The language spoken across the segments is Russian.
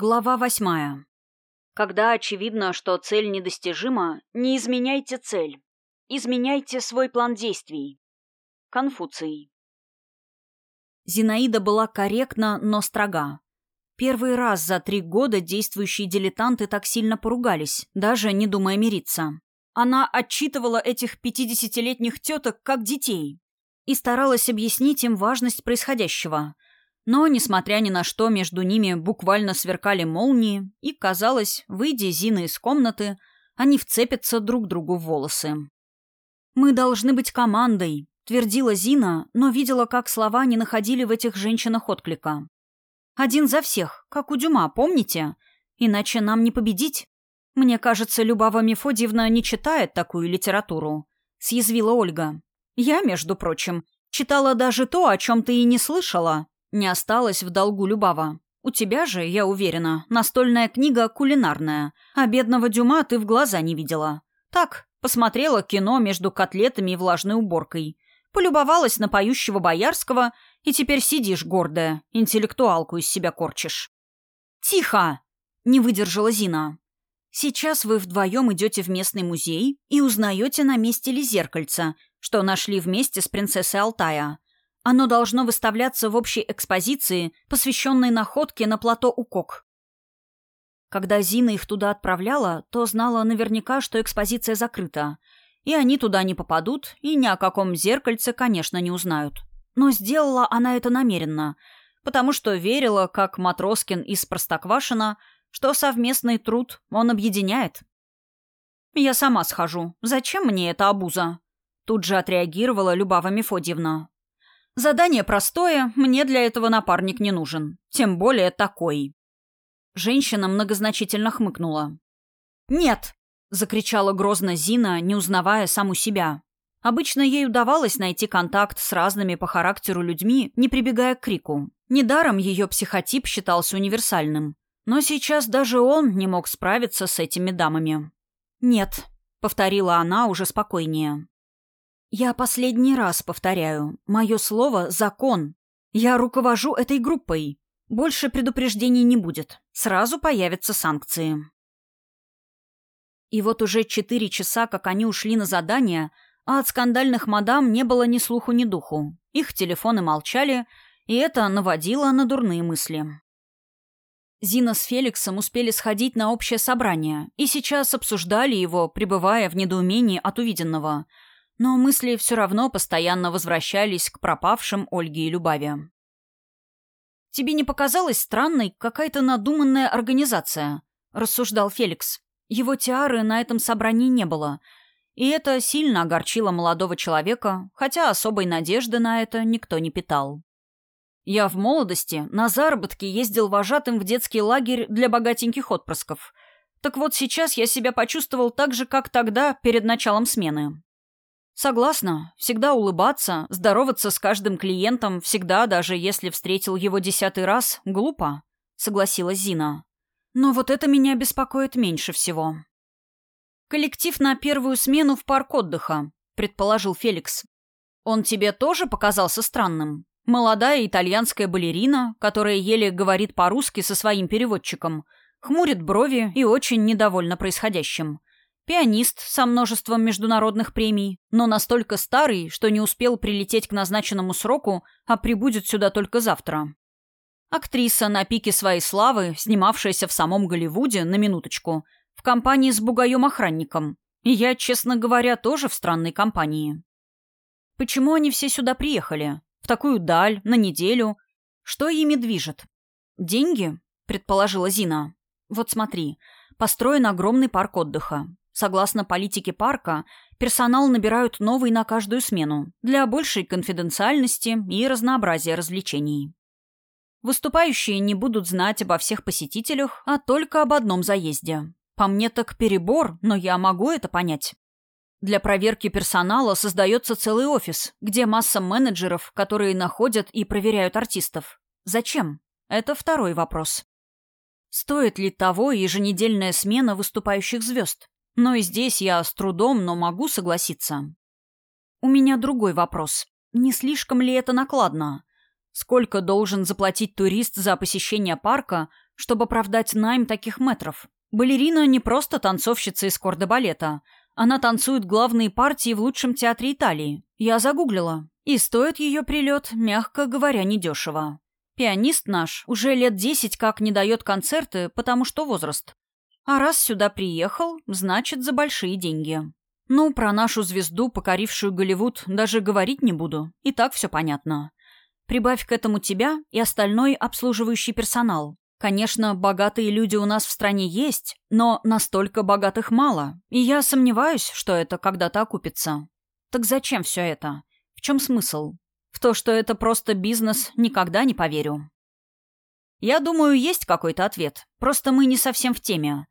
Глава восьмая. Когда очевидно, что цель недостижима, не изменяйте цель. Изменяйте свой план действий. Конфуций. Зинаида была корректна, но строга. Первый раз за три года действующие дилетанты так сильно поругались, даже не думая мириться. Она отчитывала этих пятидесятилетних теток как детей и старалась объяснить им важность происходящего – но, несмотря ни на что, между ними буквально сверкали молнии, и, казалось, выйдя Зина из комнаты, они вцепятся друг другу в волосы. «Мы должны быть командой», — твердила Зина, но видела, как слова не находили в этих женщинах отклика. «Один за всех, как у Дюма, помните? Иначе нам не победить. Мне кажется, Любава Мефодьевна не читает такую литературу», — съязвила Ольга. «Я, между прочим, читала даже то, о чем ты и не слышала», не осталось в долгу Любава. У тебя же, я уверена, настольная книга кулинарная, а бедного Дюма ты в глаза не видела. Так, посмотрела кино между котлетами и влажной уборкой. Полюбовалась на поющего Боярского, и теперь сидишь гордая, интеллектуалку из себя корчишь. «Тихо!» — не выдержала Зина. «Сейчас вы вдвоем идете в местный музей и узнаете, на месте ли зеркальца, что нашли вместе с принцессой Алтая. Оно должно выставляться в общей экспозиции, посвященной находке на плато Укок. Когда Зина их туда отправляла, то знала наверняка, что экспозиция закрыта. И они туда не попадут, и ни о каком зеркальце, конечно, не узнают. Но сделала она это намеренно, потому что верила, как Матроскин из Простоквашина, что совместный труд он объединяет. «Я сама схожу. Зачем мне эта обуза?» Тут же отреагировала Любава Мефодьевна. Задание простое, мне для этого напарник не нужен. Тем более такой. Женщина многозначительно хмыкнула. «Нет!» — закричала грозно Зина, не узнавая саму себя. Обычно ей удавалось найти контакт с разными по характеру людьми, не прибегая к крику. Недаром ее психотип считался универсальным. Но сейчас даже он не мог справиться с этими дамами. «Нет», — повторила она уже спокойнее. Я последний раз повторяю. Мое слово — закон. Я руковожу этой группой. Больше предупреждений не будет. Сразу появятся санкции. И вот уже четыре часа, как они ушли на задание, а от скандальных мадам не было ни слуху, ни духу. Их телефоны молчали, и это наводило на дурные мысли. Зина с Феликсом успели сходить на общее собрание и сейчас обсуждали его, пребывая в недоумении от увиденного — но мысли все равно постоянно возвращались к пропавшим Ольге и Любави. «Тебе не показалась странной какая-то надуманная организация?» — рассуждал Феликс. Его тиары на этом собрании не было, и это сильно огорчило молодого человека, хотя особой надежды на это никто не питал. Я в молодости на заработки ездил вожатым в детский лагерь для богатеньких отпрысков. Так вот сейчас я себя почувствовал так же, как тогда, перед началом смены. Согласна. Всегда улыбаться, здороваться с каждым клиентом, всегда, даже если встретил его десятый раз, глупо, согласилась Зина. Но вот это меня беспокоит меньше всего. Коллектив на первую смену в парк отдыха, предположил Феликс. Он тебе тоже показался странным? Молодая итальянская балерина, которая еле говорит по-русски со своим переводчиком, хмурит брови и очень недовольна происходящим. Пианист со множеством международных премий, но настолько старый, что не успел прилететь к назначенному сроку, а прибудет сюда только завтра. Актриса на пике своей славы, снимавшаяся в самом Голливуде, на минуточку, в компании с бугаем-охранником. И я, честно говоря, тоже в странной компании. Почему они все сюда приехали? В такую даль, на неделю? Что ими движет? Деньги? Предположила Зина. Вот смотри, построен огромный парк отдыха. Согласно политике парка, персонал набирают новый на каждую смену для большей конфиденциальности и разнообразия развлечений. Выступающие не будут знать обо всех посетителях, а только об одном заезде. По мне так перебор, но я могу это понять. Для проверки персонала создается целый офис, где масса менеджеров, которые находят и проверяют артистов. Зачем? Это второй вопрос. Стоит ли того еженедельная смена выступающих звезд? Но и здесь я с трудом, но могу согласиться. У меня другой вопрос. Не слишком ли это накладно? Сколько должен заплатить турист за посещение парка, чтобы оправдать найм таких метров. Балерина не просто танцовщица из корда-балета. Она танцует главные партии в лучшем театре Италии. Я загуглила. И стоит ее прилет, мягко говоря, недешево. Пианист наш уже лет десять как не дает концерты, потому что возраст. А раз сюда приехал, значит, за большие деньги. Ну, про нашу звезду, покорившую Голливуд, даже говорить не буду. И так все понятно. Прибавь к этому тебя и остальной обслуживающий персонал. Конечно, богатые люди у нас в стране есть, но настолько богатых мало, и я сомневаюсь, что это когда-то окупится. Так зачем все это? В чем смысл? В то, что это просто бизнес, никогда не поверю. Я думаю, есть какой-то ответ, просто мы не совсем в теме.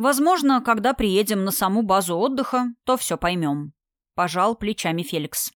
Возможно, когда приедем на саму базу отдыха, то все поймем. Пожал плечами Феликс.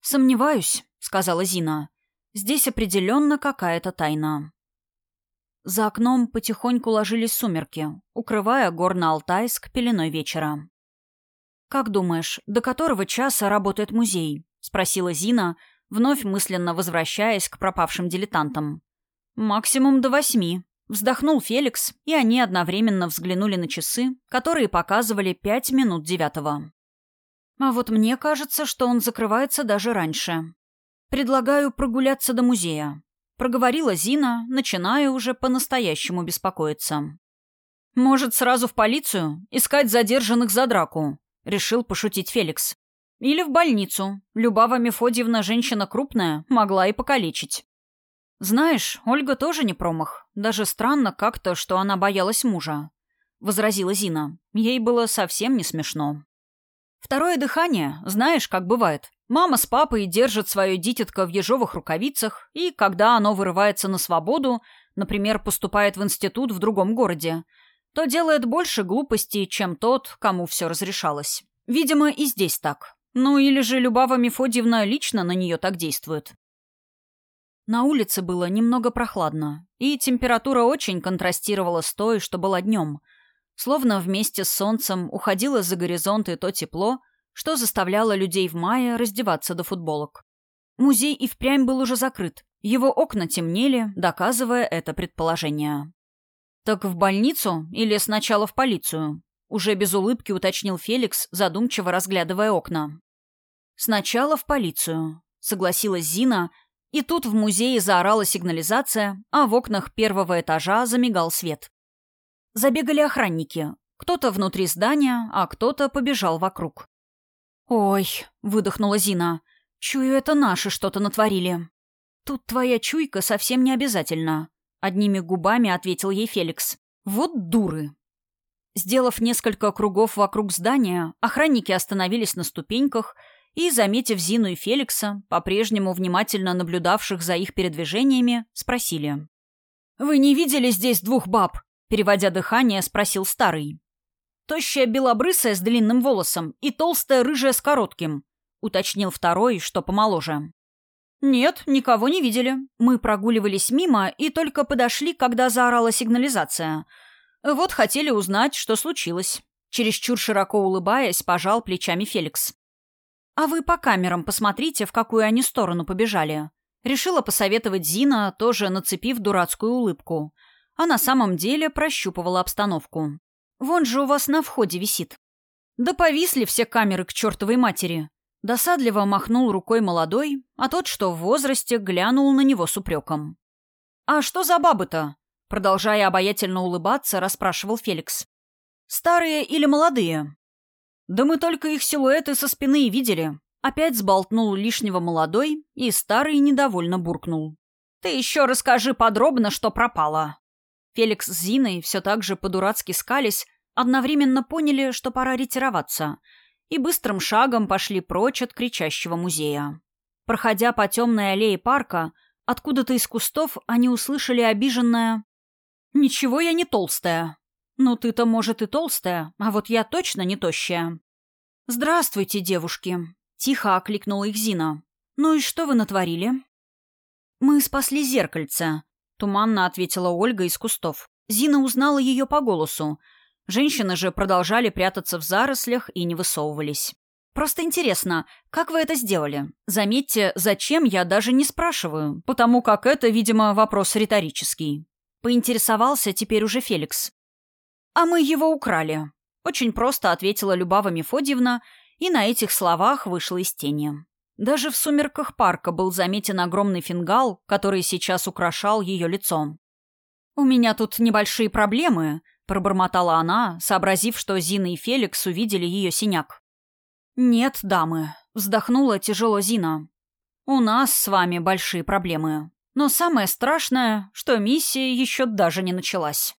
«Сомневаюсь», — сказала Зина. «Здесь определенно какая-то тайна». За окном потихоньку ложились сумерки, укрывая Горно-Алтайск пеленой вечера. «Как думаешь, до которого часа работает музей?» — спросила Зина, вновь мысленно возвращаясь к пропавшим дилетантам. «Максимум до восьми», Вздохнул Феликс, и они одновременно взглянули на часы, которые показывали пять минут девятого. А вот мне кажется, что он закрывается даже раньше. Предлагаю прогуляться до музея. Проговорила Зина, начиная уже по-настоящему беспокоиться. «Может, сразу в полицию? Искать задержанных за драку?» — решил пошутить Феликс. «Или в больницу. Любава Мефодьевна женщина крупная, могла и покалечить». «Знаешь, Ольга тоже не промах. Даже странно как-то, что она боялась мужа», — возразила Зина. Ей было совсем не смешно. «Второе дыхание, знаешь, как бывает. Мама с папой держат свое дитятко в ежовых рукавицах, и когда оно вырывается на свободу, например, поступает в институт в другом городе, то делает больше глупостей, чем тот, кому все разрешалось. Видимо, и здесь так. Ну или же Любава Мефодьевна лично на нее так действует. На улице было немного прохладно, и температура очень контрастировала с той, что была днем. Словно вместе с солнцем уходило за горизонты то тепло, что заставляло людей в мае раздеваться до футболок. Музей и впрямь был уже закрыт. Его окна темнели, доказывая это предположение. «Так в больницу или сначала в полицию?» Уже без улыбки уточнил Феликс, задумчиво разглядывая окна. «Сначала в полицию», — согласилась Зина, — и тут в музее заорала сигнализация, а в окнах первого этажа замигал свет. Забегали охранники. Кто-то внутри здания, а кто-то побежал вокруг. «Ой», — выдохнула Зина, — «чую, это наши что-то натворили». «Тут твоя чуйка совсем не обязательно», — одними губами ответил ей Феликс. «Вот дуры». Сделав несколько кругов вокруг здания, охранники остановились на ступеньках — и, заметив Зину и Феликса, по-прежнему внимательно наблюдавших за их передвижениями, спросили. «Вы не видели здесь двух баб?» Переводя дыхание, спросил старый. «Тощая белобрысая с длинным волосом и толстая рыжая с коротким», уточнил второй, что помоложе. «Нет, никого не видели. Мы прогуливались мимо и только подошли, когда заорала сигнализация. Вот хотели узнать, что случилось». Чересчур широко улыбаясь, пожал плечами Феликс. «А вы по камерам посмотрите, в какую они сторону побежали». Решила посоветовать Зина, тоже нацепив дурацкую улыбку. А на самом деле прощупывала обстановку. «Вон же у вас на входе висит». «Да повисли все камеры к чертовой матери». Досадливо махнул рукой молодой, а тот, что в возрасте, глянул на него с упреком. «А что за бабы-то?» Продолжая обаятельно улыбаться, расспрашивал Феликс. «Старые или молодые?» «Да мы только их силуэты со спины и видели». Опять сболтнул лишнего молодой, и старый недовольно буркнул. «Ты еще расскажи подробно, что пропало». Феликс с Зиной, все так же по-дурацки скались, одновременно поняли, что пора ретироваться, и быстрым шагом пошли прочь от кричащего музея. Проходя по темной аллее парка, откуда-то из кустов они услышали обиженное «Ничего я не толстая». «Ну, ты-то, может, и толстая, а вот я точно не тощая». «Здравствуйте, девушки», — тихо окликнула их Зина. «Ну и что вы натворили?» «Мы спасли зеркальце», — туманно ответила Ольга из кустов. Зина узнала ее по голосу. Женщины же продолжали прятаться в зарослях и не высовывались. «Просто интересно, как вы это сделали? Заметьте, зачем я даже не спрашиваю, потому как это, видимо, вопрос риторический. поинтересовался теперь уже Феликс. «А мы его украли», — очень просто ответила Любава Мефодьевна, и на этих словах вышла из тени. Даже в сумерках парка был заметен огромный фингал, который сейчас украшал ее лицо. «У меня тут небольшие проблемы», — пробормотала она, сообразив, что Зина и Феликс увидели ее синяк. «Нет, дамы», — вздохнула тяжело Зина. «У нас с вами большие проблемы. Но самое страшное, что миссия еще даже не началась».